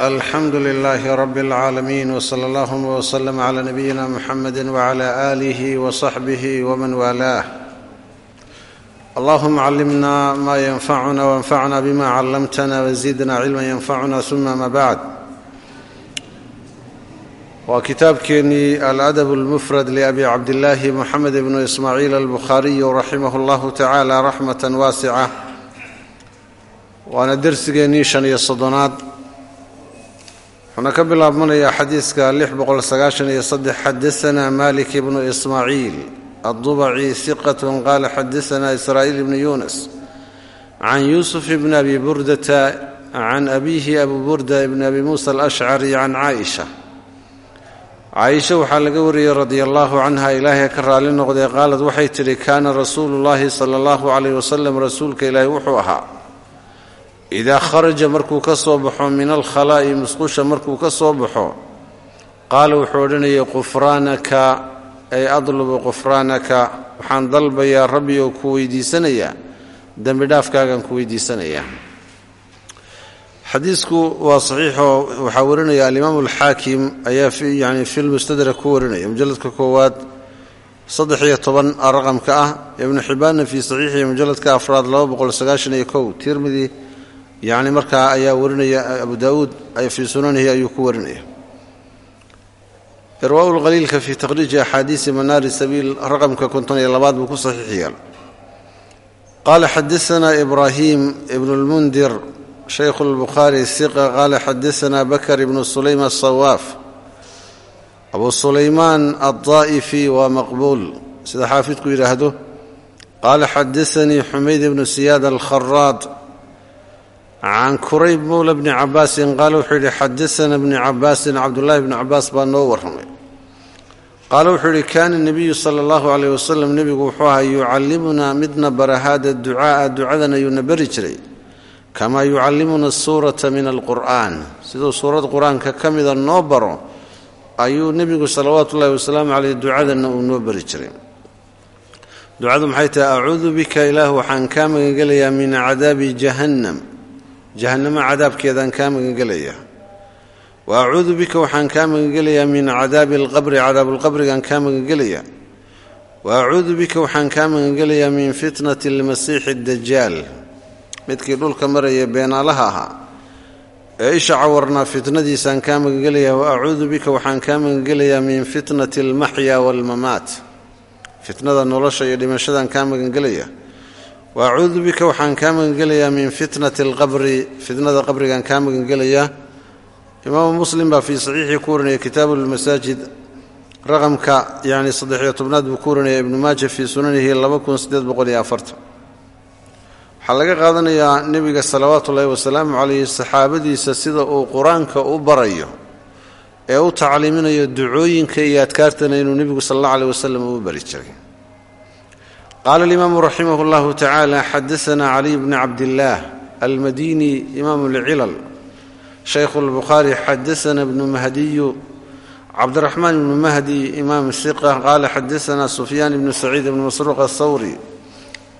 alxamdu lilaahi rab اlcaalamiin wsala allahuma wslm cla nabiyina muxamedi wcla alih wصaxbih wman waalaah allahuma callimna ma yanfacuna wanfacna bima callamtna wzidna cilma yanfacuna uma ama bacd waa kitaabkeenii aladab اlmufrad labi cabdillaahi moxamed bnu ismaaciil albukhaariyu raximah اllahu tacala raxmata waasica waana dersigeennii shan iyo soddonaad wuxuuna ka bilaabmanayaa xadiiska xadasanaa malik ibnu ismaaciil addubaci hiqatun qaala xadasanaa israa'iil ibnu yuunas can yuusuf ibni abi burdata can abiihi abu burda ibni abi muusa alashcari can caaisha. Caaisha waxaa laga wariyey radia allaahu canha ilaahay ka raali noqdee qaalad waxay tidhi kaana rasuulu llaahi sala allahu calayh wasalam rasuulka ilaahi wuxuu ahaa idaa kharaja markuu ka soo baxo min alkhalaa'i musqusha markuu ka soo baxo qaala wuxuu odhanayay qufraanaka ay adlubu qufraanaka waxaan dalbayaa rabbi oo ku weydiisanayaa dembi dhaafkaagaan ku weydiisanayaa xadiisku waa saxiixoo waxaa warinaya alimaamu alxaakim ayaa yani fi lmustadrak ku warinaya mujalladka koowaad saddex iyo toban raqamka ah ibnu xibbaanna fii saxiixihi mujalladka afraad laba boqol yacni markaa ayaa warinaya abu daauud fii sunanihi ayuu ku warinaya. Irwaa lqaliilka fii takhriiji axaadiisi manaari sabiil raqamka konton iyo labaad buu ku saxiix yaal qaala ibraahim ibnu lmundir shaykhu lbukhaari siqa qaala xadasanaa bakar ibnu sulaym asawaaf abu sulaymaan addaa'ifi waa maqbuul. Sida xaafidku yidhaahdo qaala xadasanii xumayd ibnu siyaad alkharaad can kurayb mowla bni cabaasin qaala wuxuu yidhi xadasana bni cabaasin cabdullaahi bni cabaas baa noo warramay qaala wuxuu yidhi kaana nebiyu sala allahu caleyh wasalam nebigu wuxuu ahaa yucallimunaa midna bara haada ducaaa ducadan ayuuna bari jiray kamaa yucallimuna suurata min alqur'aan siduu suurad qur'aanka ka mida noo baro ayuu nebigu salawaatu ullahi wasalaamu caleyh ducadanna uu noo bari jiray ducadu waxaan kaa magangelayaa min cadaabi jahannam jahannamo cadaabkeedaan kaa magangelayaa. Wa acuudu bika waxaan kaa magangelayaa min cadaabi alqabri cadaabulqabrigaan kaa magangelayaa. Wa acuudu bika waxaan kaa magangelayaa min fitnati almasiixi addajaal. Midkii dhulka maraya beenaalaha ahaa ee isha cawarnaa fitnadiisaan kaa magangelayaa. Wa acuudu bika waxaan kaa magangelayaa min fitnati almaxya waalmamaat fitnada nolosha iyo dhimashadaan kaa magangelayaa wa acuudu bika waxaan kaa magangelayaa min fitnati alqabri fitnada qabrigaan kaa magangelayaa. Imaamu muslim baa fii saxiixii ku warinaya kitaabu lmasaajid raqamka yacni saddexiyo tobnaad buu ku warinaya ibnu maaja fii sunanihi laba kun siddeed boqol iyo afartan waxaa laga qaadanayaa nebiga salawaatu ullaahi wasalaamu calayhi saxaabadiisa sida uu qur'aanka u barayo ee u tacliiminayo ducooyinka iyo adkaartana inuu nebigu sal allah aleh jiray qaala alimaamu raximah اllahu tacaala xadasanaa caliy bni cabdillaah almadini imaamu lcilal shaykhu lbukhaari xadasana bnu mahdiyu cabdiraxmaan ibnu mahdi imaam siqa qaala xadasanaa sufyaan ibnu saciid ibnu masruuq athawri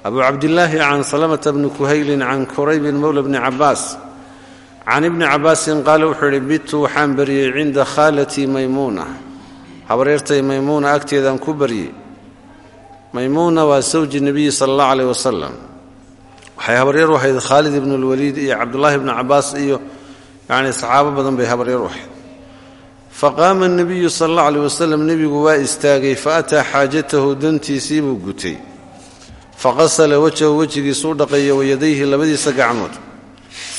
abu cabdillaahi can salamata bni kuhaylin can kuraybin mowla bni cabaas can ibni cabaasin qaala wuxuu yidhi bitu waxaan baryey cinda khaalatii maymuuna habaryartay maymuuna agteedaan ku baryey maymuuna waa sawji nebiyi sala allah caleyh wasalam waxay habaryar u ahayd khaalid ibnu lwaliid iyo cabdullaahi bni cabaas iyo yacni saxaabo badan bay habaryar u ahayd. Faqaama nebiyu sala allah aleyh wasalam nebigu waa istaagay fa ataa xaajatahu dantiisii buu gutay. Faqasala wajhahu wejigiisuu dhaqaya wayadayhi labadiisa gacmood.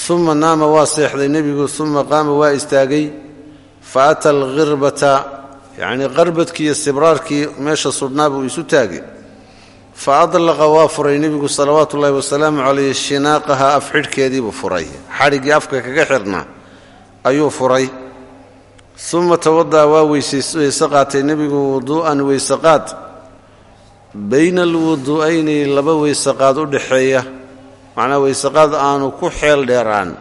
Uma naama waa seexday nebigu uma qaama waa istaagay. Fa ata alkhirbata yacnii qarbadkii iyo sibraarkii meesha sudhnaa buu isu taagay fa adlaqa waa furay nebigu salawaatu ullaahi wasalaamu calayh shinaaqaha af xidhkeediibuu furay xadhiggii afka kaga xidhnaa ayuu furay uma tawada'a waa weyse qaatay nebigu wuduu'an weyseqaad bayna alwudu'ayni laba weyseqaad u dhexeeya macnaa weyseqaad aanu ku xeel dheeraan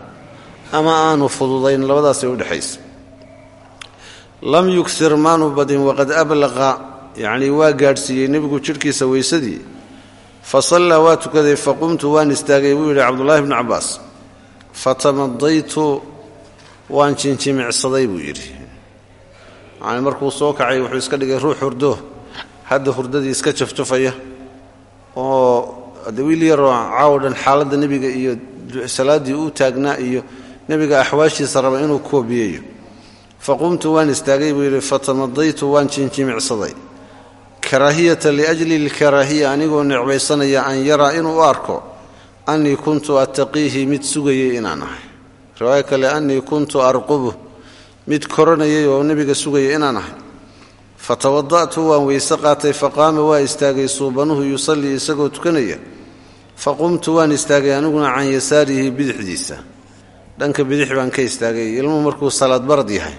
ama aanu fududayn labadaasay u dhexaysa lam yugsir maanu badin waqad ablaqa yacnii waa gaadhsiiyey nebigu jidhkiisa weysadii fa sallaa waa tukaday faqumtu waan istaagay buu yidhi cabdullaahi bnu cabbaas fatamadaytu waan jinjimicsaday buu yidhi. Yani markuu soo kacay wuxuu iska dhigay ruux hurdo hadda hurdadii iska jafjafaya oo de wiil yaroo caawo dhan xaaladda nebiga iyo salaaddii u taagnaa iyo nebiga axwaashiisa raba inuu koobiyeeyo. Faqumtu waan istaagay buu yidhi fatamadaytu waan jinjimicsaday karaahiyata liajli lkaraahiya anigoo necbaysanaya an yaraa inuu arko annii kuntu attaqiihi mid sugayay inaan ahay. Riwaayo kale annii kuntu arqubu mid koranayay oo nebiga sugaya inaan ahay. Fatawada'tu waan weyse qaatay faqaama waa istaagay suubanuhu yusallii isagoo tukanaya. Faqumtu waan istaagay aniguna can yasaarihi bidixdiisa. Dhanka bidix baan ka istaagay ilmuhu markuu salaad barad yahay.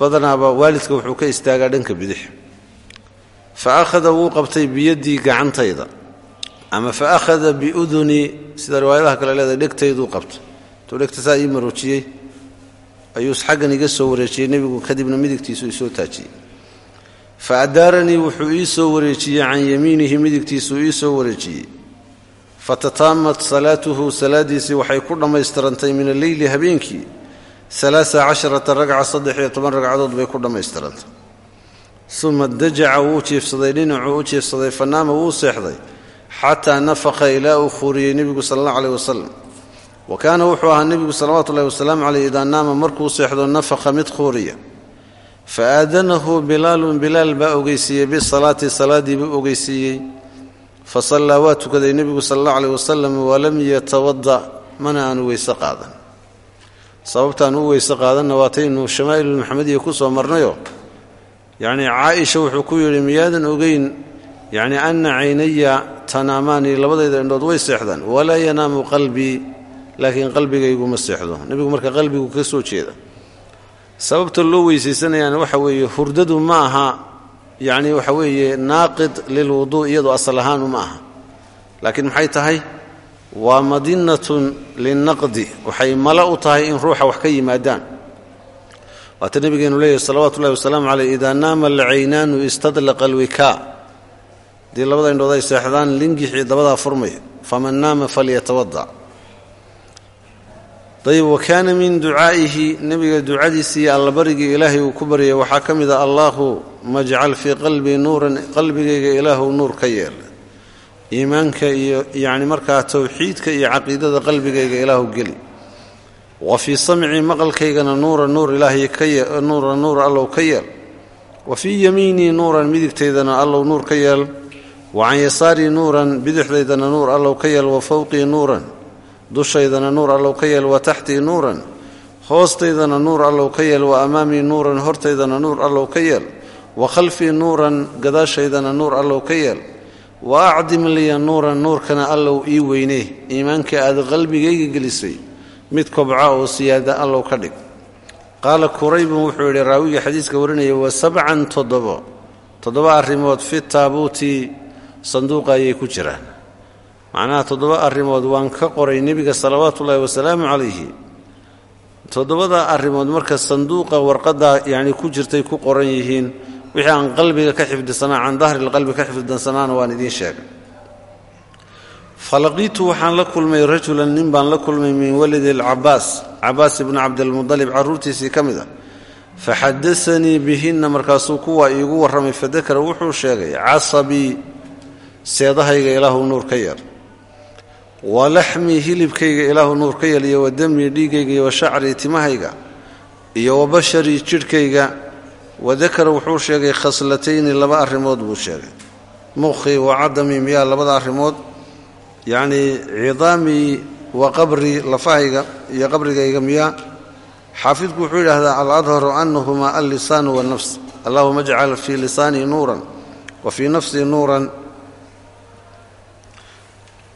Badanaaba waalidka wuxuu ka istaagaa dhanka bidix fa akhada wuu qabtay biyaddii gacantayda ama fa akhada biudunii sida riwaayadaha kale leedahay dhegtayduu qabtay intuu dhegta saa ii maroojiyey ayuu xaggan iga soo wareejiyey nebigu kadibna midigtiisu isoo taajiyey fa adaaranii wuxuu ii soo wareejiyey can yamiinihi midigtiisuu ii soo wareejiyey fatataamat salaatuhu salaadiisii waxay ku dhammaystirantay min alleyli habeenkii alaaa casharata ragca saddex iyo toban ragcadood bay ku dhammaystirantay uma dajaca wuu jiifsaday dhinacuu u jiifsaday fanaama wuu seexday xataa nafaqa ilaa uu khuuriyey nebigu sala allah aleh wasalam wa kaana wuxuu ahaa nebigu salawaatu ullahi wasalaamu caleyh idaa naama markuu seexdo nafaqa mid khuuriya fa aadanahu bilaalun bilaal baa ogeysiiyey bisalaati salaaddii ogeysiiyey. Fa sallaa waa tukaday nebigu sala allah aleyh wasalam walam yatawada mana aanu weyse qaadan. Sababtaan u weyse qaadanna waataynu shamaa'ilulmaxamediya ku soo marnayo yacnii caaisha wuxuu ku yidhi miyaadan ogeyn yacni anna caynaya tanaamaani labadayda indhood way seexdaan. Walaa yanaamu qalbii laakiin qalbigaygu ma seexdo. Nebigu marka qalbigu ka soo jeeda. Sababta loo weysaysanayaan waxa weeye hurdadu ma aha yacni waxa weeye naaqid lilwuduu iyadoo asal ahaanu ma aha. Laakiin maxay tahay? Waa madinatun linnaqdi waxay mala u tahay in ruuxa wax ka yimaadaan waata nebigeenu leeyahy salawatu ullahi wasalaamu caleyh idaa naama alcaynaanu istadlaqa alwikaa. Haddii labada indhood ay seexdaan lingixii dabadaa furmaya faman naama falyatawadac ayb wa kaana min ducaa'ihi nebiga ducadiisii allabarigii ilaahay uu ku baryay waxaa ka mid a allaahu majcal fii qalbii nuuran qalbigayga ilaahu nuur ka yeel iimaanka iyo yacni markaa towxiidka iyo caqiidada qalbigayga ilaahu geli wa fii samcii maqalkaygana nuura nuur ilaahay nuura nuur allow ka yeel. Wa fii yamiinii nuuran midigtaydana allow nuur ka yeel. Wa can yasaarii nuuran bidixdaydana nuur allow ka yeel. Wa fowqii nuuran dushaydana nuur allow ka yeel. Wa taxtii nuuran hoostaydana nuur allow ka yeel. Wa amaamii nuuran hortaydana nuur allow ka yeel. Wa khalfii nuuran gadaashaydana nuur allow ka yeel. Wa acdim liya nuuran nuurkana allow ii weynee. Iimaanka aad qalbigayga gelisay mid kobca oo siyaada allow ka dhig. Qaala kuraybun wuxuu yidhi raawiga xadiiska warinaya wa sabcan toddobo. Toddoba arrimood fi taabuuti sanduuqa ayay ku jiraan. Macnaha toddoba arrimood waan ka qoray nebiga salawaatu ullaahi wasalaamu calayhi. Toddobada arrimood marka sanduuqa warqadda yacni ku jirtay ku qoran yihiin wixii aan qalbiga ka xifdisanaa can dahri lqalbi ka xifdidansanaana waan idiin sheegay falaqiitu waxaan la kulmay rajulan nin baan la kulmay min walidi alcabaas cabaas ibni cabdilmudalib carruurtiisii ka mid a. Faxadasanii bihinna markaasuu kuwaa iigu warramay fadakara wuxuu sheegay casabii seedahayga ilaahu nuur ka yeel wa laxmii hilibkayga ilaahu nuur ka yeel iyo wa damii dhiigayga iyo wa shacrii timahayga iyo wa basharii jidhkayga. Wadakara wuxuu sheegay khaslatayni laba arrimood buu sheegay. Mukhii wa cadamii miyaa labada arrimood yacnii cidaamii wa qabrii lafahayga iyo qabrigayga miyaa. Xaafidku wuxuu yidhaahdaa aladharu anahumaa allisaanu wannafs allahuma ajcal fii lisaanii nuuran wa fii nafsii nuuran.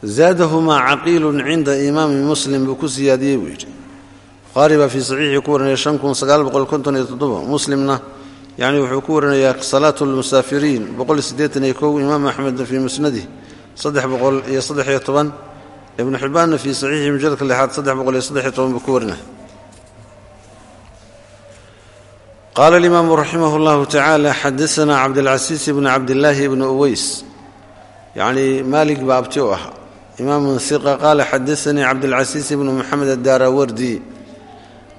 Zaadahumaa caqiilun cinda imaami muslim buu ku siyaadiyey buu yidhi. Bukhaari baa fii saxiixii ku warinaya muslimna yacni wuxuu ku warinayaa salaatu lmusaafiriin imaam axmedna fii musnadih saddex boqol iyo saddex iyo toban. Ibnu xibbaanna fii saxiixii mujalladka lixaad saddex boqol iyo saddex iyo toban buu ku warinaya qaala alimaamu raximah اllahu tacaala xadaana cabdilcasiis bni cabdillaahi bni uweys yacnii maalig baa abti u ahaa. Imaamun hiqa qaala xadaanii cabdilcasiis bnu moxamed addaarawardi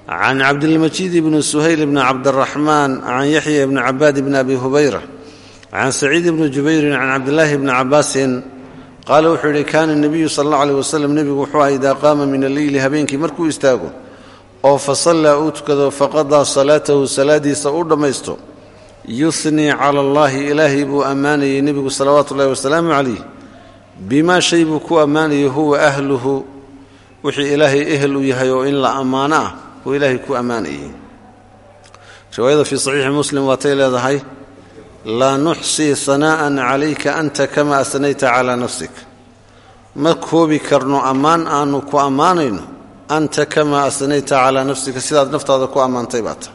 can cabdilmajiid bni suhayl bni cabdiraxmaan can yaxya bni cabaad bni abi hubayra can saciid bni jubayrin can cabdilaahi bni cabaasin qaala wuxuu yidhi kaana nebiyu sal alla aleh wasalam nebigu wuxuu aha idaa qaama min alleyli habeenkii markuu istaago oo fa sallaa uu tukado faqadaa salaatahu salaadiisa u dhammaysto yuhnii cala allaahi ilaahay buu ammaanayay nebigu salawaatu ullahi wasalaamu calayh bimaa shay buu ku ammaanayay huwa ahluhu. Wixii ilaahay ehel u yahay oo in la ammaano ah uu ilaahay ku ammaanayay. Riwaayada fii saxiixi muslim waatay leedahay laa nuxsii hanaa'an calayka anta kama asnayta calaa nafsik. Ma koobi karno ammaan aanu ku ammaanayno anta kamaa asnayta calaa nafsika sidaad naftaada ku ammaantay baa ta.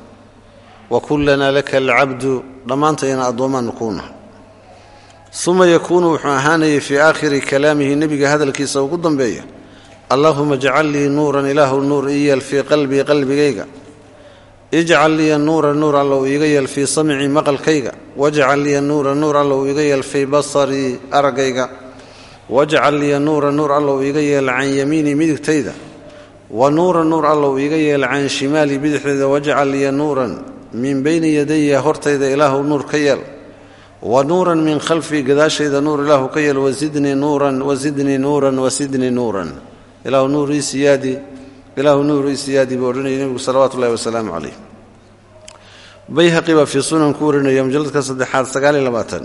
Wa kullanaa laka alcabdu dhammaantayana addoommaannu kuu nahay uma yakuunu wuxuu ahaanayay fii aakhiri kalaamihi nebiga hadalkiisa ugu dambeeya allaahuma jcal lii nuuran ilaahu nuur ii yeel fii qalbii qalbigayga ijcal liya nuura nuur allow iiga yeel fii samcii maqalkayga. Wajcal liya nuura nuur allow iiga yeel fii basarii araggayga wajcal liya nuura nuur allow iiga yeel can yamiinii midigtayda. Wa nuura nuur allow iiga yeel can shimaali bidixdayda wajcal liya nuuran min bayni yadaya hortayda ilaahu nuur ka yeel. Wa nuuran min khalfii gadaashayda nuur ilaahu ka yeel. Wasidnii nuuran ilaahu nuurii siyaadi buu odhanayay nebigu salawaatu ullahi wasalaamu calayh. Bayhaqi baa fii sunan ku warinaya mujalladka saddexaad sagaal iyo labaatan.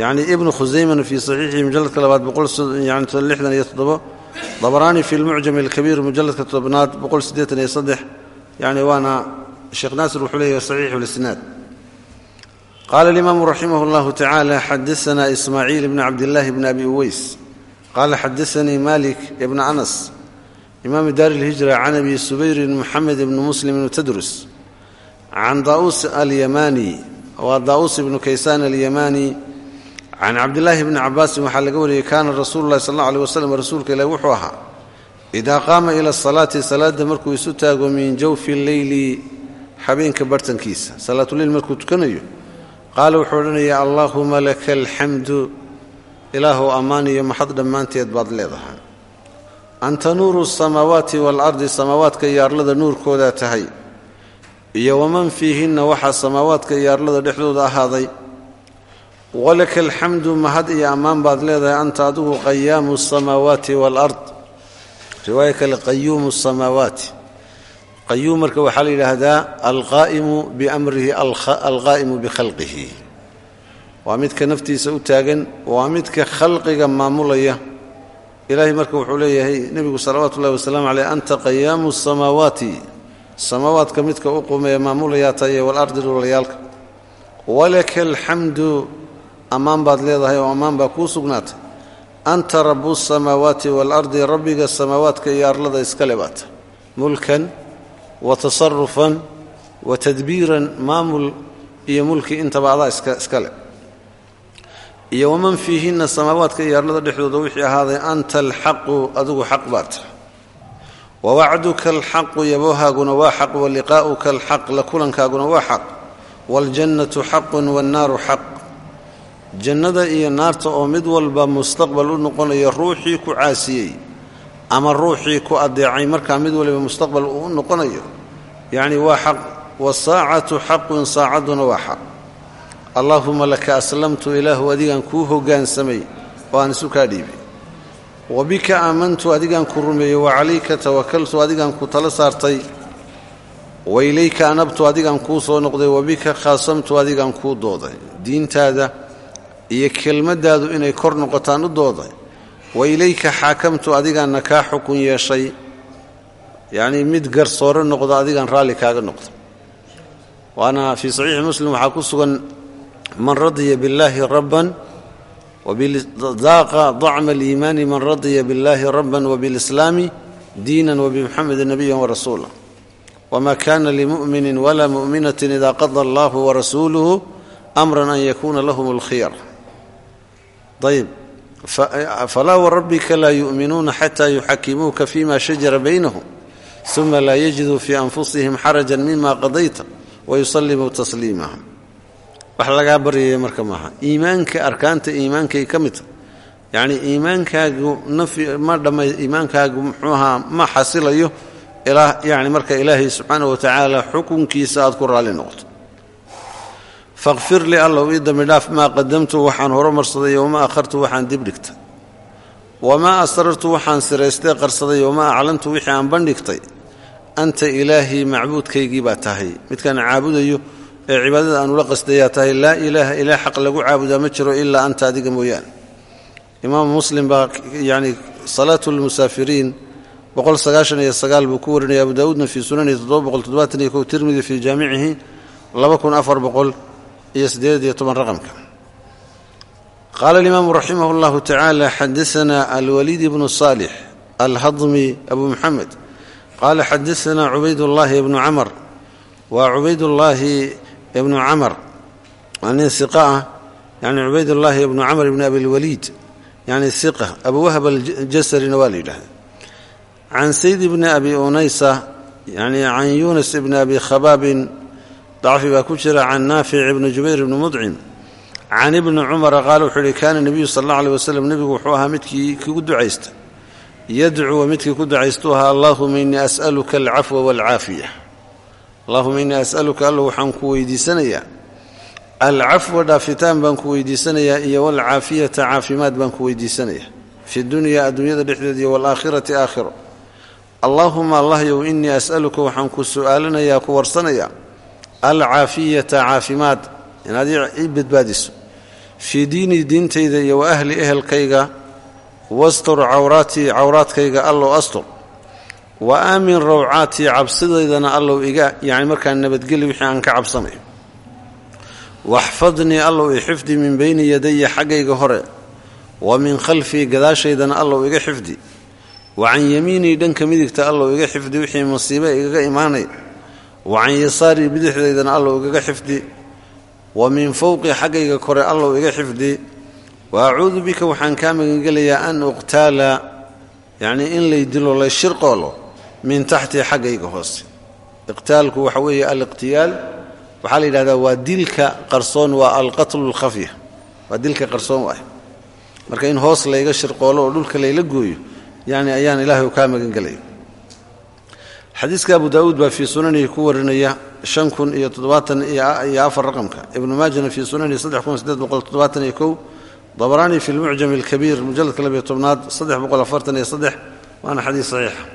Yacni ibnu khusaymana fii saxiixihi mujalladka labaad boqolyani lixdan iyo toddobo. Dabaraani fi lmucjam alkabiir mujalladka tobnaad boqol siddeetan iyo saddex. Yacni waana sheekh naasir wuxuu leeyahay saxiixu lisnaad qaala alimaamu raximah اllahu tacaala xadaana ismaaciil bni cabdillaahi bni abi uweys qaala xadaanii malik ibna anas imaamu daari اlhijra can abi subayrin moxamed ibni muslim tadrus can daa'uus alyamani waa daa'uus ibnu kaysaan alyamani can cabdillaahi bni cabaasin waxaa laga wariyey kaana rasuulu llahi sal alla aleh waslem rasuulka ilahi wuxuu ahaa idaa qaama ila asalaati salaadda markuu isu taago min jawfi leyli habeenka bartankiisa salaatuleyl markuu tukanayo qaala wuxuu odhanaya allaahuma laka alxamdu ilaahu ammaan iyo maxad dhammaanteed baad leedahay anta nuuru samaawaati waalardi samaawaadka iyo arlada nuurkoodaa tahay. Iyo waman fiihinna waxaa samaawaadka iyo dhexdooda ahaaday. Walaka alxamdu mahad iyo ammaan baad leedahay anta adigu qayaamu asamaawaati waalard riwaaya kale qayuumu asamaawaati qayuum marka waxaa la yidhaahdaa alqaa'imu biamrihi alqaa'imu bikhalqihi. Waa midka naftiisa u taagan waa midka khalqiga maamulaya ilaahay marka wuxuu leeyahay nebigu salawaatu ullahi wasalaamu caleyh anta qayaamu samaawaati. Samaawaadka midka u qumeeya maamulayaa taye waalardi dhulayaalka walaka alxamdu ammaan baad leedahay oo ammaan baa kuu sugnaatay. Anta rabu samaawaati waalardi rabbiga samaawaadka iyo arlada iskale baata mulkan wa tasarufan wa tadbiiran maamul iyo mulki intaba adaa iskale iyo waman fiihinna samaawaadka iyo arlada dhexdooda wixii ahaaday anta alxaqu adigu xaq baad tahay wa wacduka alxaqu yaboohaaguna waa xaq wa liqaa'uka alxaq la kulankaaguna waa xaq waaljannatu xaqun waannaaru xaq. Jannada iyo naarta oo mid walba mustaqbal u noqonaya ruuxii ku caasiyey ama ruuxii ku adeecay markaa mid waliba mustaqbal uu u noqonayo yacni waa xaq. Wasaacatu xaqun saacadduna waa xaq allaahuma laka aslamtu ilaahu adigaan kuu hoggaansamay oo aan isu kaa dhiibay. Wa bika aamantu adigaan ku rumeeyey wa calayka tawakaltu adigaan ku tala saartay. Wa ilayka anabtu adigaan kuu soo noqday. Wa bika khaasamtu adigaan kuu dooday. Diintaada iyo kelmaddaadu inay kor noqotaan u dooday. Wa ilayka xaakamtu adigaanna kaa xukun yeeshay. Yacnii mid garsoore noqdo adigaan raalli kaaga noqdo waana fii saxiixi muslim waxaa ku sugan man radiya billaahi rabban daaqa dacma aliimaani man radiya billaahi rabban wabilislaami diinan wabimuxamedin nabiyan warasuula wma kana limu'minin wla mu'minatin ida qada allahu warasuuluhu amran an yakuna lahum اlkhiyar ayb falaa warabbika laa yu'minuuna xata yuxakimuuka fima shajara baynahum uma laa yajiduu fii anfusihim xarajan mima qadayta wayusallimuu tasliima wax lagaa baryaya marka maaha. Iimaanka arkaanta iimaankay ka midta yacnii iimaankaagu ma dhama iimaankaagu muxuu ahaa ma xasilayo yani marka ilaahay subxaana wa tacaala xukunkiisa aad ku raalli noqoto. Faqfir li allow ii dambi dhaaf maa qadamtu waxaan horumarsaday wamaa akhartu waxaan dibdhigtay wamaa asrartu waxaan siraystay qarsaday wamaa aclantu wixii aan bandhigtay. Anta ilaahii macbuudkaygii baa tahay. Midkaan caabudayo ee cibaadada aan ula qasdayaa tahay laa ilaaha ilaa xaq lagu caabudaa ma jiro ilaa anta adiga mooyaane. Imaamu muslim baa yani salaatu lmusaafiriin buu ku warinaya abu daawuudna fii sunanihi tirmidi fii jaamicihi raqamka. Qaala alimaamu raximah اllahu tacaala xadaana alwaliid bnu saalix alhadmi abu muxamed qaala xadaana cubaydullaahi ibnu camar. Waa cubaydullaahi ibnu camar. Waa nin iqa ah yani cubaydullaahi ibnu camr ibni abilwaliid yani iqa abu wahab aljasarina waa la yidhahda can sayd bni abi unaysa yani can yunas ibni abi khabaabin dacfi baa ku jira can naafic ibni jubayr ibni mudcim can ibni cumara qaala wuxuu uhi kaana nebiyu sal alla aleh wasalam nebigu wuxuu ahaa midkii kugu ducaysta. Yadcuwa midkii ku ducaystuu ahaa allaahuma innii as'aluka alcafwa waalcaafiya allahuma innii as'aluka allo waxaan ku weydiisanayaa. Alcafwa dhaafitaan baan ku weydiisanayaa iyo waalcaafiyata caafimaad baan ku weydiisanayaa. Fi dunya adduunyada dhexdeed iyo waalaakhirati aakhiro. Allaahuma allahyow innii as'aluka waxaan ku su'aalanayaa ku warsanayaa. Alcaafiyata caafimaad inaad ii badbaadiso. Fii diinii diintayda iyo wa ahli ehelkayga wastur cawraatii cawraadkayga allow astur wa aamin rawcaatii cabsidaydana allow iga. Yani markaan nabadgeli wixii aan ka cabsanayo waxfadnii allow i xifdi min bayni yadaya xaggayga hore wa min khalfii gadaashaydana allow iga xifdi. Wa can yamiinii dhanka midigta allow iga xifdi wixii masiibe igaga imaanay. Wa can yasaarii bidixdaydana allow igaga xifdi. Wa min fowqi xaggayga kore allow iga xifdi. Wa acuudu bika waxaan kaa magangelayaa an uqtaala. Yacnii in lay dilo lay shirqoolo min taxtii xaggayga hoose. Iqtaalku waxa weeye aliqtiyaal waxaa la yidhahdaa waa dilka qarsoon waa alqatlu lkhafya waa dilka qarsoon waah marka in hoos layga shirqoolo oo dhulka layla gooyo yani ayaan ilaahay kaa magangelaya xadiiska abu daawuud baa fii sunanihi ku warinaya shan kun iyo toddobaatan iyo afar raqamka. Ibnu maajana fii sunanihi saddex kun sideed boqol toddobaatan iyo kow. Dabaraani fi lmucjam alkabiir mujalladka labiyo tobnaad saddex boqol afartan iyo saddex. Waana xadiis saxiixa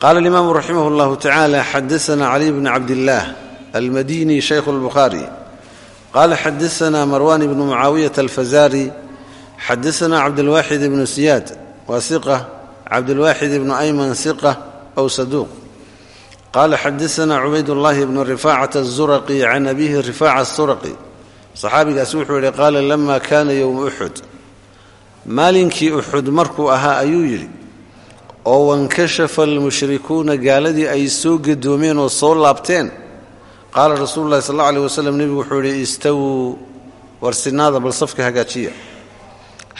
qala alimaamu raximah اllahu tacaala xadaana caliy bn cabdillaah almadini shaykhu اlbukhaari qala xadaana marwan ibnu mucaawiyat alfazari xadaana cabdilwaaxid ibnu siyaad waa siqa cabdilwaaxid ibnu ayman siqa w saduuq qala xadaana cubaydullaahi bnu rifaacat azuraqi can abiihi rifaaca asuraqi saxaabigaas wuxuu yidhi qaala lama kaana yowma uxud maalinkii uxud markuu ahaa ayuu yidhi oo wankashafa almushrikuuna gaaladii ay soo gadoomeen oo soo laabteen qaala rasuulu ulahi sal alla aleh waslem nebigu wuxuu yidhi istawuu warsinaada bal safka hagaajiya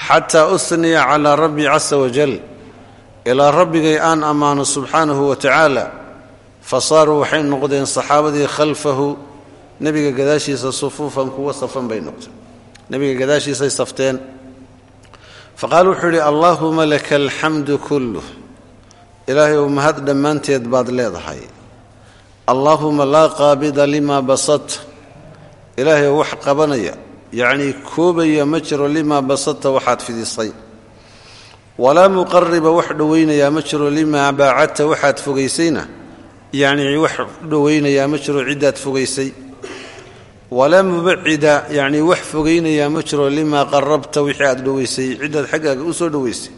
xataa usniya calaa rabbii casa wajal ilaa rabbigay aan ammaano subxaanahu wa tacaala fa saaruu waxay noqdeen saxaabadii khalfahu nebiga gadaashiisa sufuufan kuwa safan bay noqdeen. Nebiga gadaashiisay safteen. Fa qaala wuxuu yidhi allaahuma laka alxamdu ilaahay ou mahad dhammaanteed baad leedahay. Allaahuma laa qaabida limaa basadta ilaahay oo wax qabanaya yacnii koobaya ma jiro limaa basadta waxaad fidisay. Walaa muqariba wax dhowaynayaa ma jiro limaa baacadta waxaad fogaysayna yacnii wax dhowaynayaa ma jiro ciddaad fogaysay. Walaa mubacida yacnii wax fogaynayaa ma jiro limaa qarabta wixii aad dhowaysay ciddaad xaggaaga u soo dhowaysay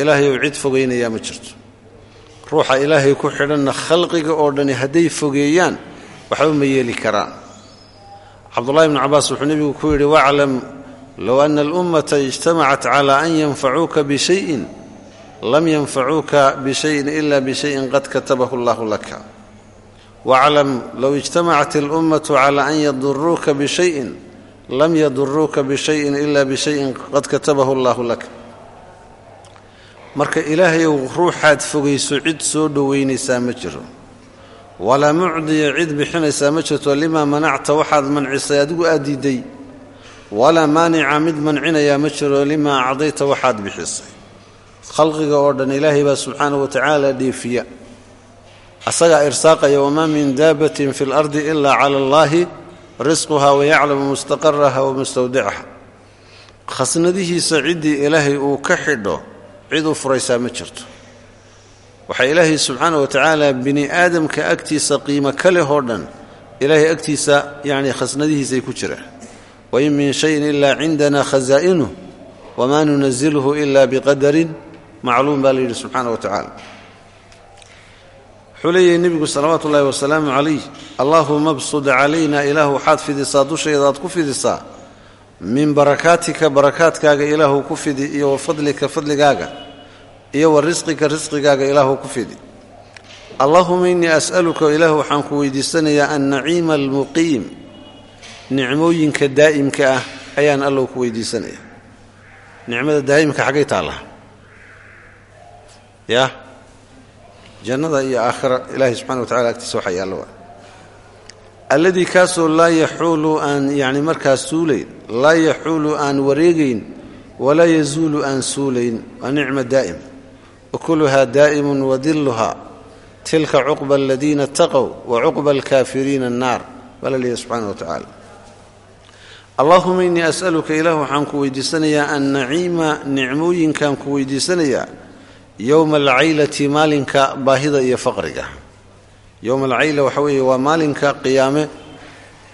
ilaahay ou cid fogaynayaa ma jirto ruuxa ilaahay ku xidhanna khalqiga oo dhani hadday fogeeyaan waxba ma yeeli karaan. Cabdullahi bnu cabaas wuxuu nebigu ku yidhi waclam low ana alummata ijtamacat cala an yanfacuuka bishayin lam yanfacuuka bishayin ila bishayin qad katabahu allahu laka. Waclam low ijtamacat alummatu cala an yaduruuka bishayin lam yaduruuka bishayin ila bishayin qad katabahu allahu laka marka ilaahayow ruuxaad fogayso cid soo dhowaynaysaa ma jiro. Walaa mucdiya cid bixinaysaa ma jirto limaa manacta waxaad mancisay adigu aad diidday walaa maanica mid mancinayaa ma jiro limaa acdayta waxaad bixisay. Khalqiga oo dhan ilaahay baa subxaanahu wa tacaala dheefiya asagaa irsaaqaya wamaa min daabatin fi lardi ilaa cala allaahi risquha wayaclamu mustaqaraha wa mustawdicaha. Khasnadihiisa ciddii ilaahay uu ka xidho cid u furaysaa ma jirto. Waxaa ilaahay subxaana wa tacaala bini aadamka agtiisa qiimo ka leh oo dhan ilaahay agtiisa yacni khasnadihiisay ku jiraan wain min shayin ilaa cindana khasaa'inuh wamaa nunazilhu ila biqadarin macluum baa la yidhi subxaana wa wuxuu leeyahay nebigu salawaatu ullaahi wasalaamu calayh allaahuma bsud calayna ilaahu waxaad fidisaa dushayda aad ku fidisaa min barakaatika barakaadkaaga ilaahu ku fidi iyo wa fadlika fadligaaga iyo wa risqika risqigaaga ilaahu ku fidi. Allaahuma innii as'aluka ilaahu waxaan ku weydiisanayaa annaciima almuqiim nicmooyinka daa'imka ah ayaan allow ku weydiisanaya nicmada daa'imka xaggay taalla. Ya jannada iyo aakhira ilaahay subxana wa tacala agtiisa waxa yaallo alladii kaasoo laa yaxuulu aan yacni markaas suulayn laa yaxuulu aan wareegayn walaa yazuulu aan suulayn waa nicma daa'im. Wakuluhaa daa'imun wadilluhaa tilka cuqba aladiina ataqow wa cuqba alkaafiriina annaar baa la wa tacaala allaahuma innii as'aluka ilaah waxaan ku weydiisanayaa annaciima nicmooyinkaan ku weydiisanayaa yowma alcaylati maalinka baahida iyo faqriga yowma alcayla waxa weeye waa maalinka qiyaame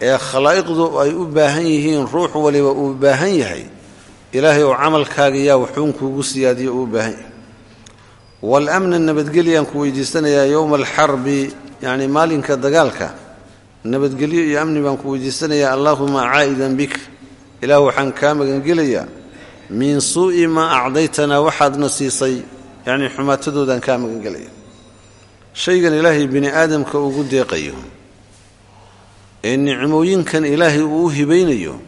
ee khalaa'iqdu ay u baahan yihiin ruux waliba uu baahan yahay. Ilaahay oo camalkaaga yaa wuxuun kuugu siyaadiyo uu u baahan yahay. Waalamna nabadgelyaan ku weydiisanayaa yowma alxarbi yacni maalinka dagaalka. Nabadgelyo iyo amni baan ku weydiisanayaa allaahuma caa'idan bik ilaah waxaan kaa magangelayaa. Min suu'i maa acdaytanaa waxaadna siisay. Yacnii xumaatadoodaan kaa magangelaya shaygan ilaahay bini aadamka ugu deeqayo ee nicmooyinkan ilaahay uu u hibaynayo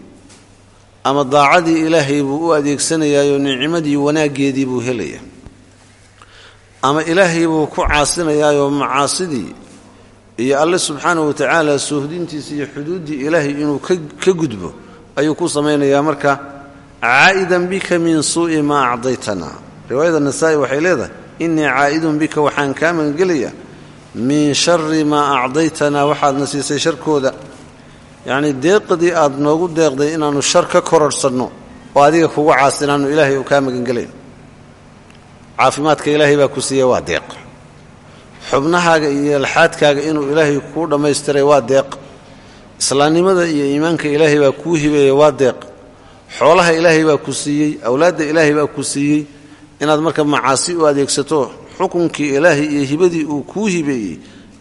ama daacadii ilaahay buu u adeegsanayaayoo nicmadii wanaaggeedii buu helaya ama ilaahay buu ku caasinayaayoo macaasidii iyo alle subxaana wa tacaala soohdintiisa iyo xuduuddii ilaahay inuu ka gudbo ayuu ku samaynayaa marka caa'idan bika min suu'i maa acdaytana. Riwaayada nasaa'i waxay leedahay innii caa'idun bika waxaan kaa magangelayaa min shari maa acdaytanaa waxaadna siisay sharkooda. Yacnii deeqdii aad noogu deeqday inaannu shar ka kororhsanno oo adiga kugu caasinaannu ilaahay uu kaa magangelayno caafimaadka ilaahay baa ku siiyey waa deeq. Xubnahaaga iyo laxaadkaaga inuu ilaahay kuu dhammaystiray waa deeq. Islaamnimada iyo iimaanka ilaahay baa kuu hibeeyey waa deeq. Xoolaha ilaahay baa ku siiyey awlaadda ilaahay baa ku siiyey inaad marka macaasi u adeegsato xukunkii ilaahay iyo hibadii uu kuu hibeeyey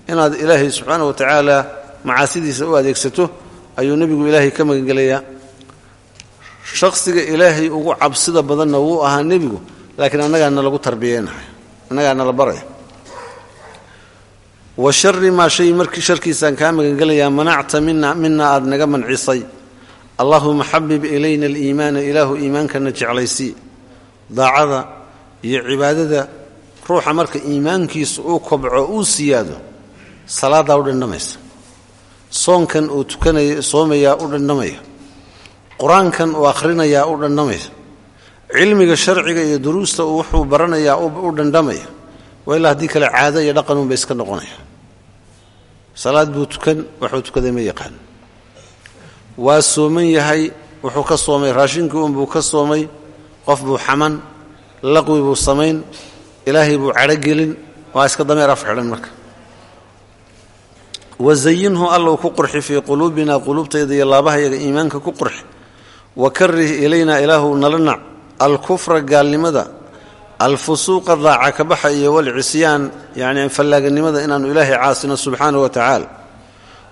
inaad ilaahay subxaana wa tacaala macaasidiisa u adeegsato ayuu nebigu ilaahay ka magangelayaa. Shakhsiga ilaahay ugu cabsida badanna wuu ahaa nebigu laakiin annagaa nalagu tarbiyeynahay annagaa nala baraya wa shari maa shay sharkiisaan kaa magangelayaa manacta mina aad naga mancisay. Allaahuma xabib ilayna aliimaana ilaahu iimaankana jeclaysii daacada iyo cibaadada ruuxa marka iimaankiisu uu kobco uu siyaado salaadaa u dhandhamaysa. Soonkan uu tukanaya soomayaa u dhandhamaya. Qur'aankan uu akhrinayaa u dhandhamaya. Cilmiga sharciga iyo duruusta uu wuxuu baranayaa u dhandhamaya. Waa ilaa haddii kale caado iyo dhaqanuunba iska noqonaya. Salaad buu tukan waxuu tukaday ma yaqaan. Waa sooman yahay wuxuu ka soomay raashinkii unbuu ka soomay qof buu xaman laqwi buu samayn ilaahay buu cadhogelin waa iska dameer af xidhan marka. Wazayinhu allow ku qurxi fii quluubina quluubtayda iyo laabahayaga iimaanka ku qurxi. Wa karih ilaynaa ilaahu nala nac alkufra gaalnimada alfusuuqa daaca ka baxa iyo walcisyaan yacni fallaaganimada inaannu ilaahay caasino subxaanahu wa tacaala.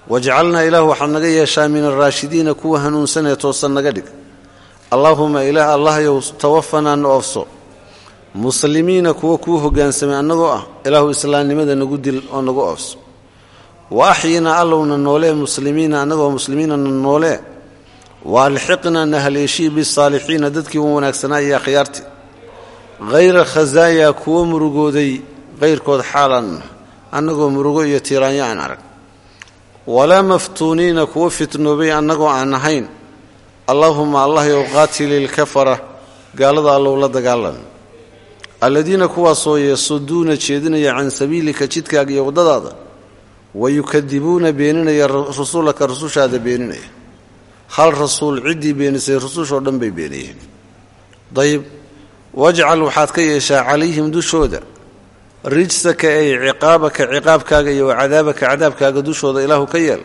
Wajcalnaa ilaahu waxaad naga yeeshaa min alraashidiina kuwa hanuunsanee toosan naga dhig. Allaahuma ilaah allahyow tawafanaa na oofso muslimiina kuwa kuu hoggaansamay annagoo ah ilaahu islaamnimada nagu dil oo nagu oofso. Wa axyinaa allowna noolee muslimiina annagoo muslimiina na noolee wa alxiqnaa na haleeshii bisaalixiina dadkii wan wanaagsanaa iyo akhyaartii hayra khasaayaa kuwo murugooday kayrkood xaalaan annagoo murugo iyo tiiraanyo aan arag. Walaa maftuuniina kuwo fitnoobay annagoo aan ahayn. Allaahuma allahyow qaatili lkafara gaalada allow la dagaalan alladiina kuwaasoo yasuduuna jeedinaya can sabiilika jidkaaga iyo waddadaada wa yukadibuuna beeninaya rusulaka rusushaada beeninaya. Hal rasuul ciddii beenisay rusushoo dhan bay beeniyeen. Dayib wajcal waxaad ka yeeshaa calayhim dushooda. Rijsaka ay ciqaabaka ciqaabkaaga iyo wacadaabaka cadaabkaaga dushooda ilaahu ka yeel.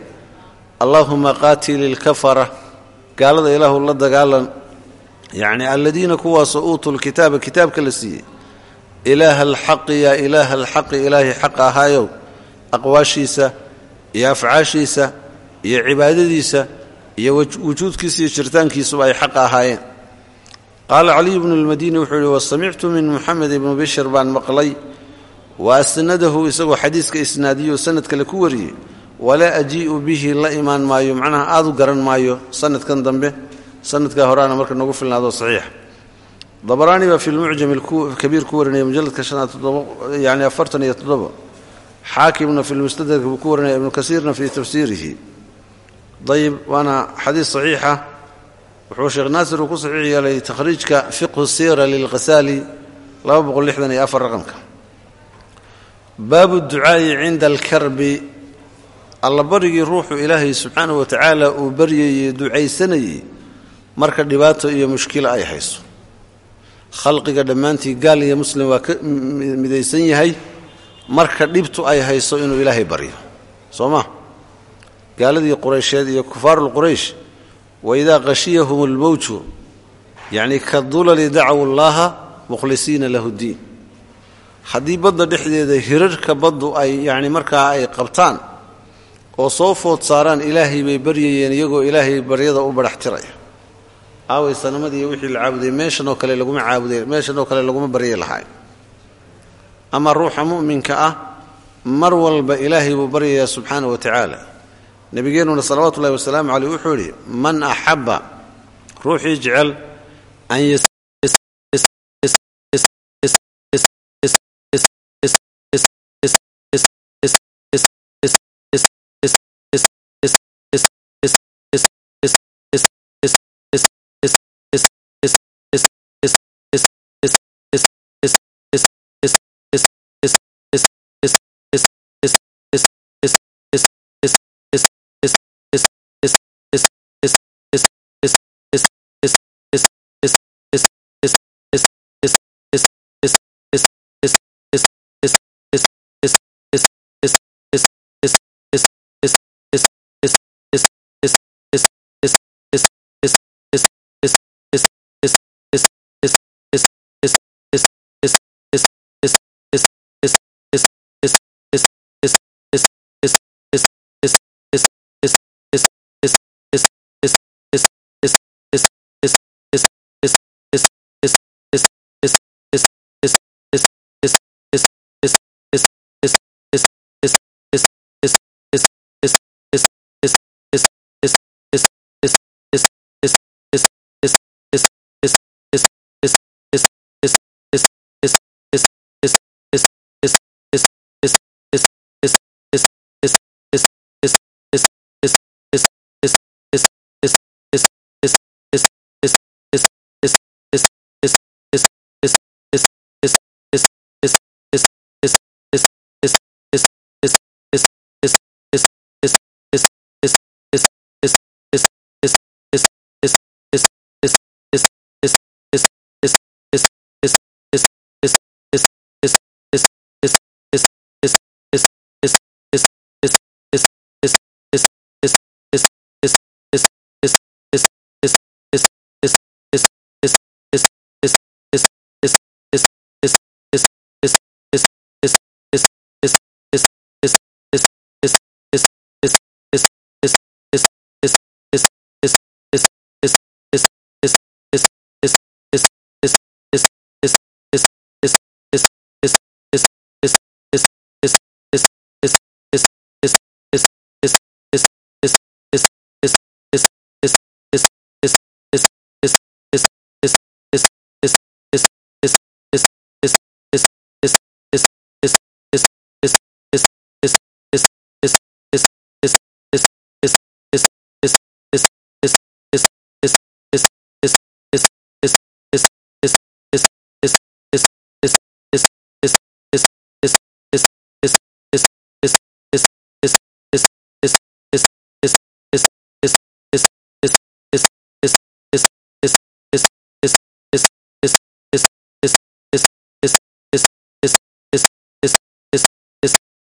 Allaahuma qaatil ilkafara gaalada ilaahu la dagaalan. Yacni aladiina kuwaasoo uutuu lkitaaba kitaabka la siiyey ilaaha alxaqi yaa ilaaha alxaqi ilaahay xaqa ahaayow aqwaashiisa iyo afcaashiisa iyo cibaadadiisa iyo wujuudkiisa iyo jiritaankiisuba ay xaqa ahaayeen qaala caliyu bnu lmadiini wuxuu yihi wasamictu min muxamed ibnu bishir baan maqlay wa asnadahu isagoo xadiiska isnaadiyo sanad kale ku wariyey walaa ajii'u bihi la imaan maayo macnaha aad u garan maayo sanadkan dambe sanadkaa horeana marka nagu filnaado saxiixa dabaraani baa fi lmucjam kabiir ku warinaya mujaladka yani afartan iyo toddoba xaakimna fi lmustadrak buu ku warinaya ibnu kasiirna fii tafsiirihi. Ayib waana xadiis saxiixa. Wuxuu sheekh naasir uu ku saxiix yeelay takhriijka fiqhu siira lilkhasaali raqamka. Baabu ducaa'i cinda alkarbi. Allabarigii ruuxu ilaahay subxaanahu wa tacaala uu baryayey ducaysanayey marka dhibaato iyo mushkila ay hayso khalqiga dhammaantii gaal iyo muslim waa ka midaysan yahay marka dhibtu ay hayso inuu ilaahay baryo soo ma? Gaaladii quraysheed iyo kufaarulquraysh waidaa qashiyahum almowju yacni ka dulali dacaw llaaha mukhlisiina lahu ddiin haddii badda dhexdeeda hirarka baddu ay yacni markaa ay qabtaan oo soo food saaraan ilaahay bay baryayeen iyagoo ilaahay baryada u badhax tiraya aaway sanamadii wixii la caabuday meeshanoo kale laguma caabuday meeshanoo kale laguma baryi lahaay ama ruuxa mu'minka ah mar walba ilaahay buu baryayaa subxaana wa tacaala. Nebigeennuna salawaatu ullahi wasalaamu caleyh wuxuu yidhi man axabba ruuxii jecel an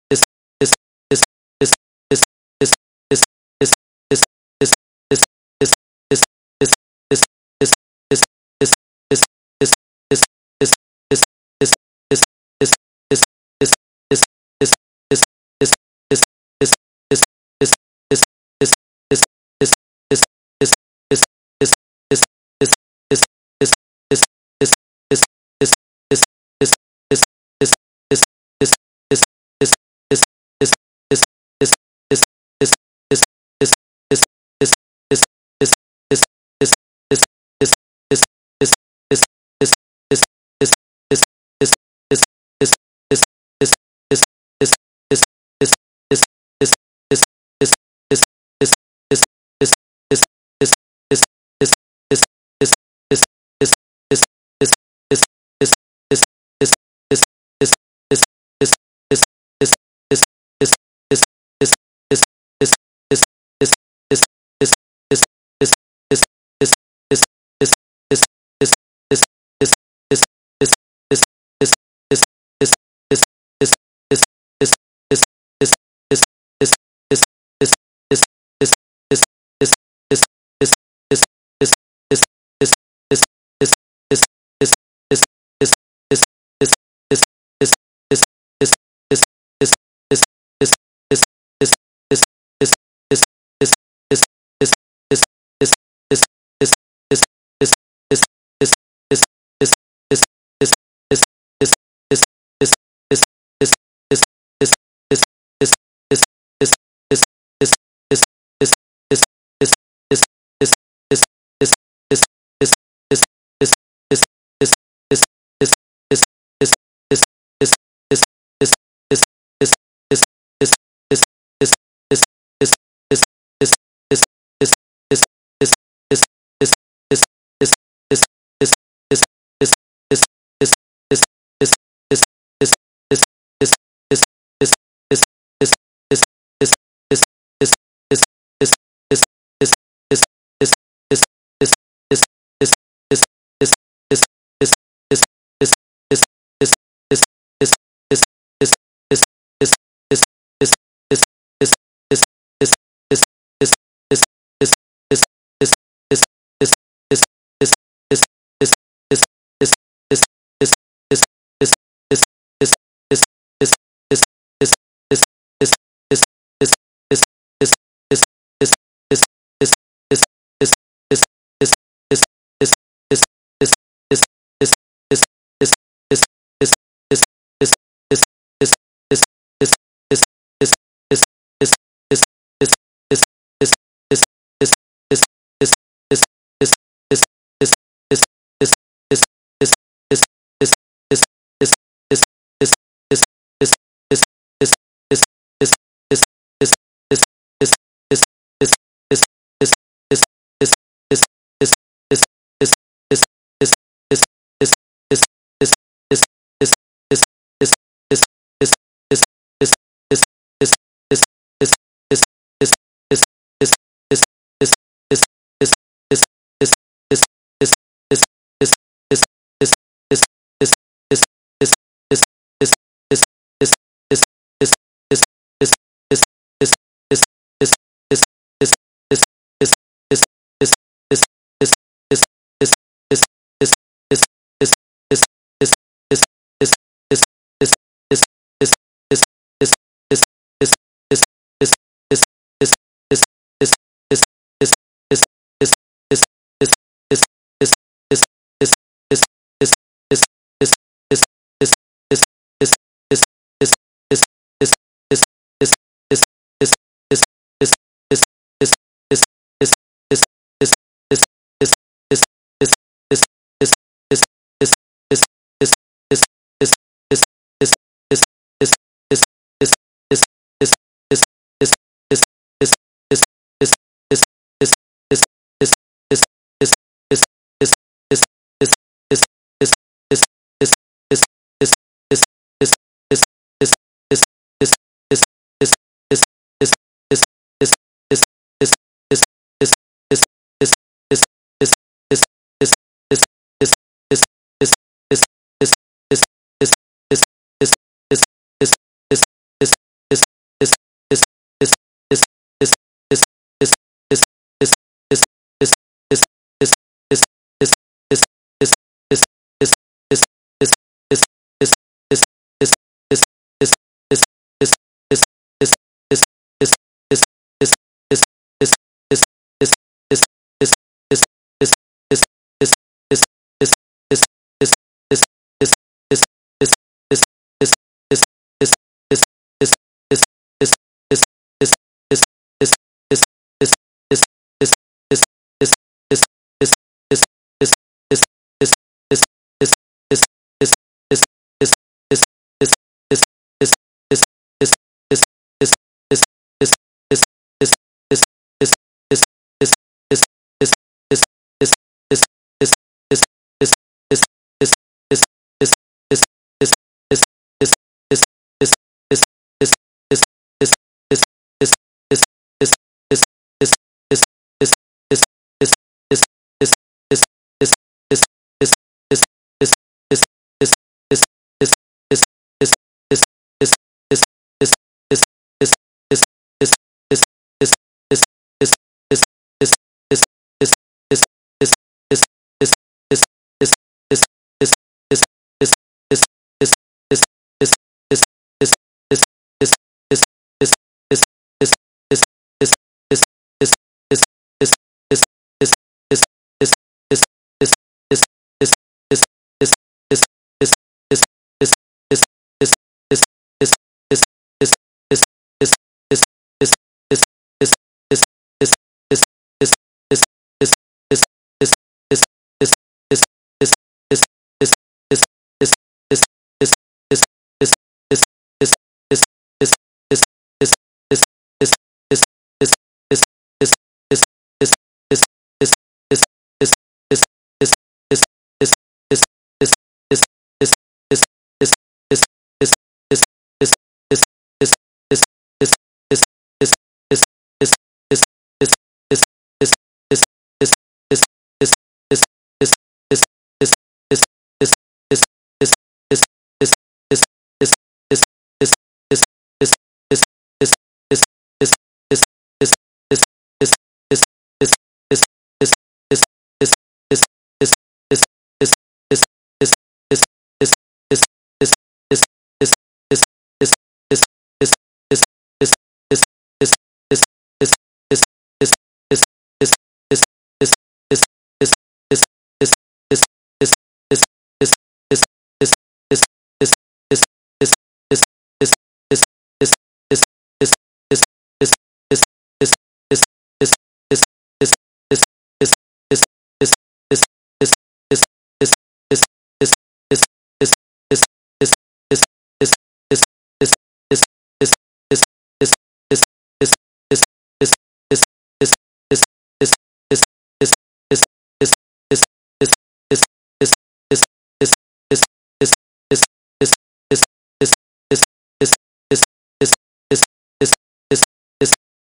ist ist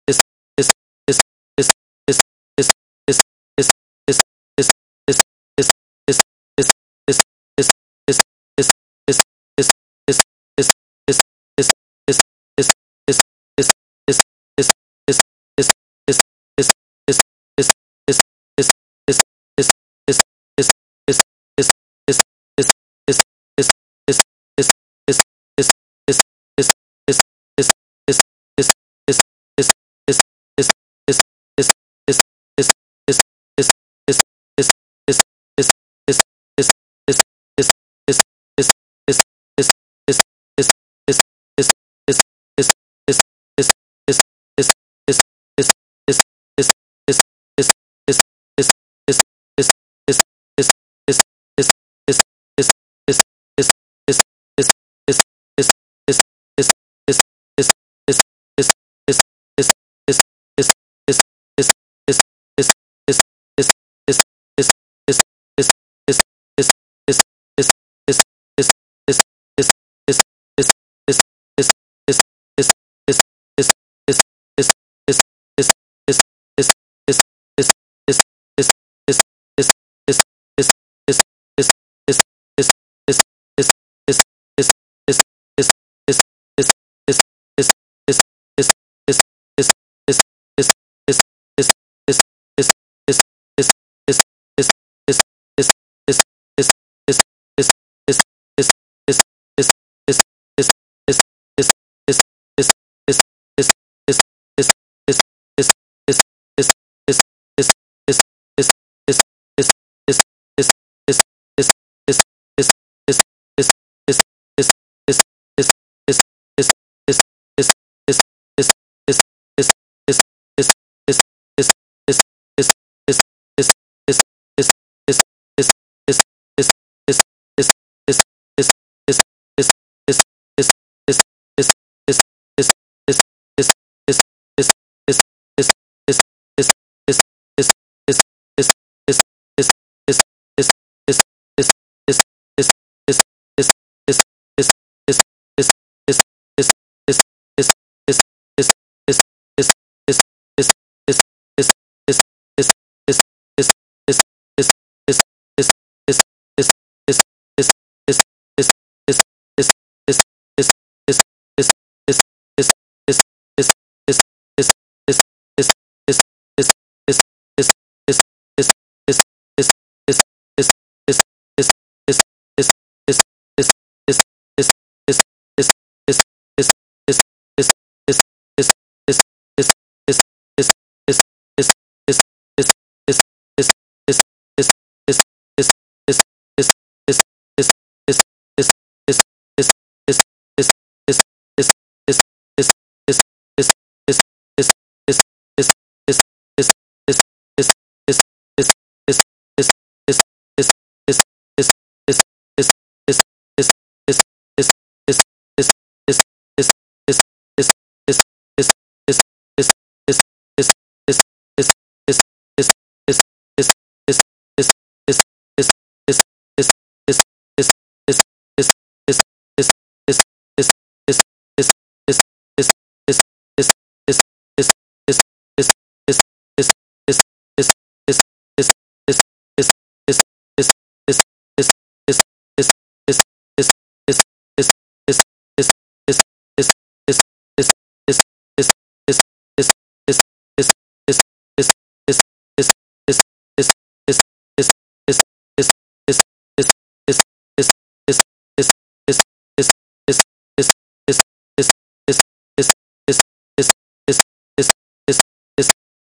ist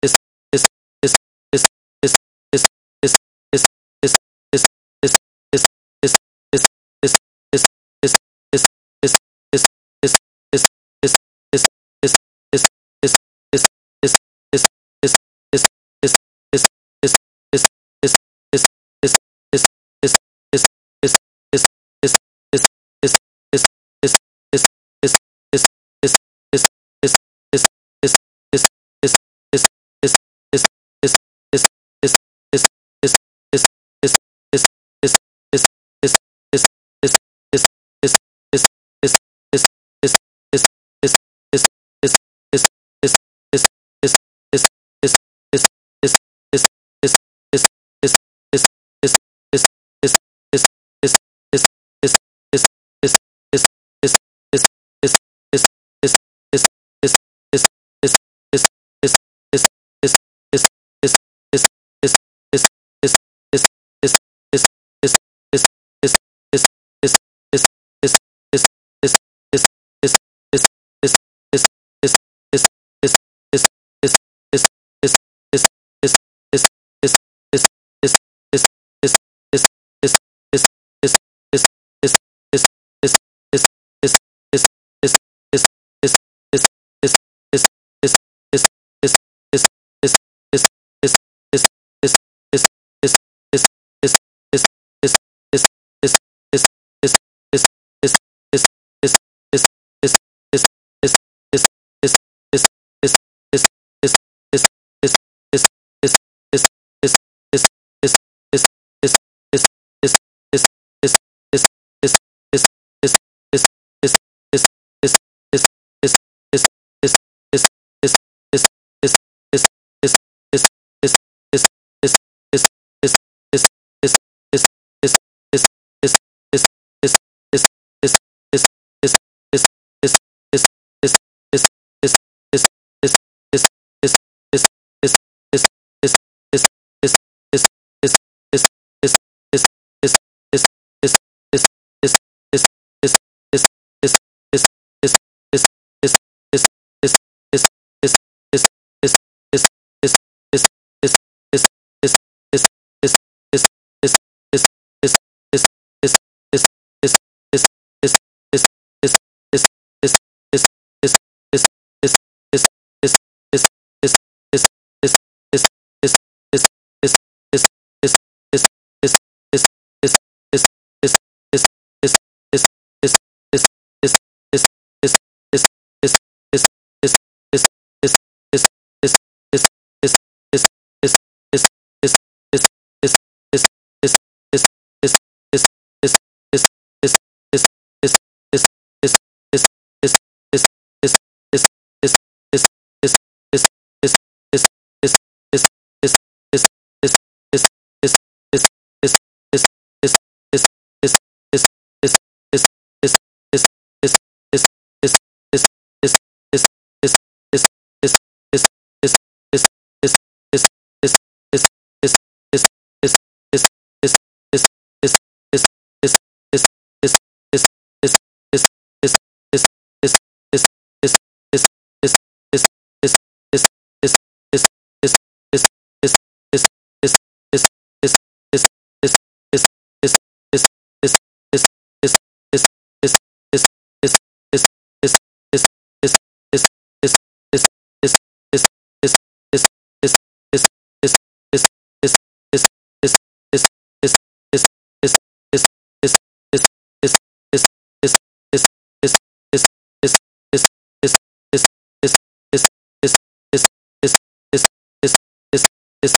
ist ist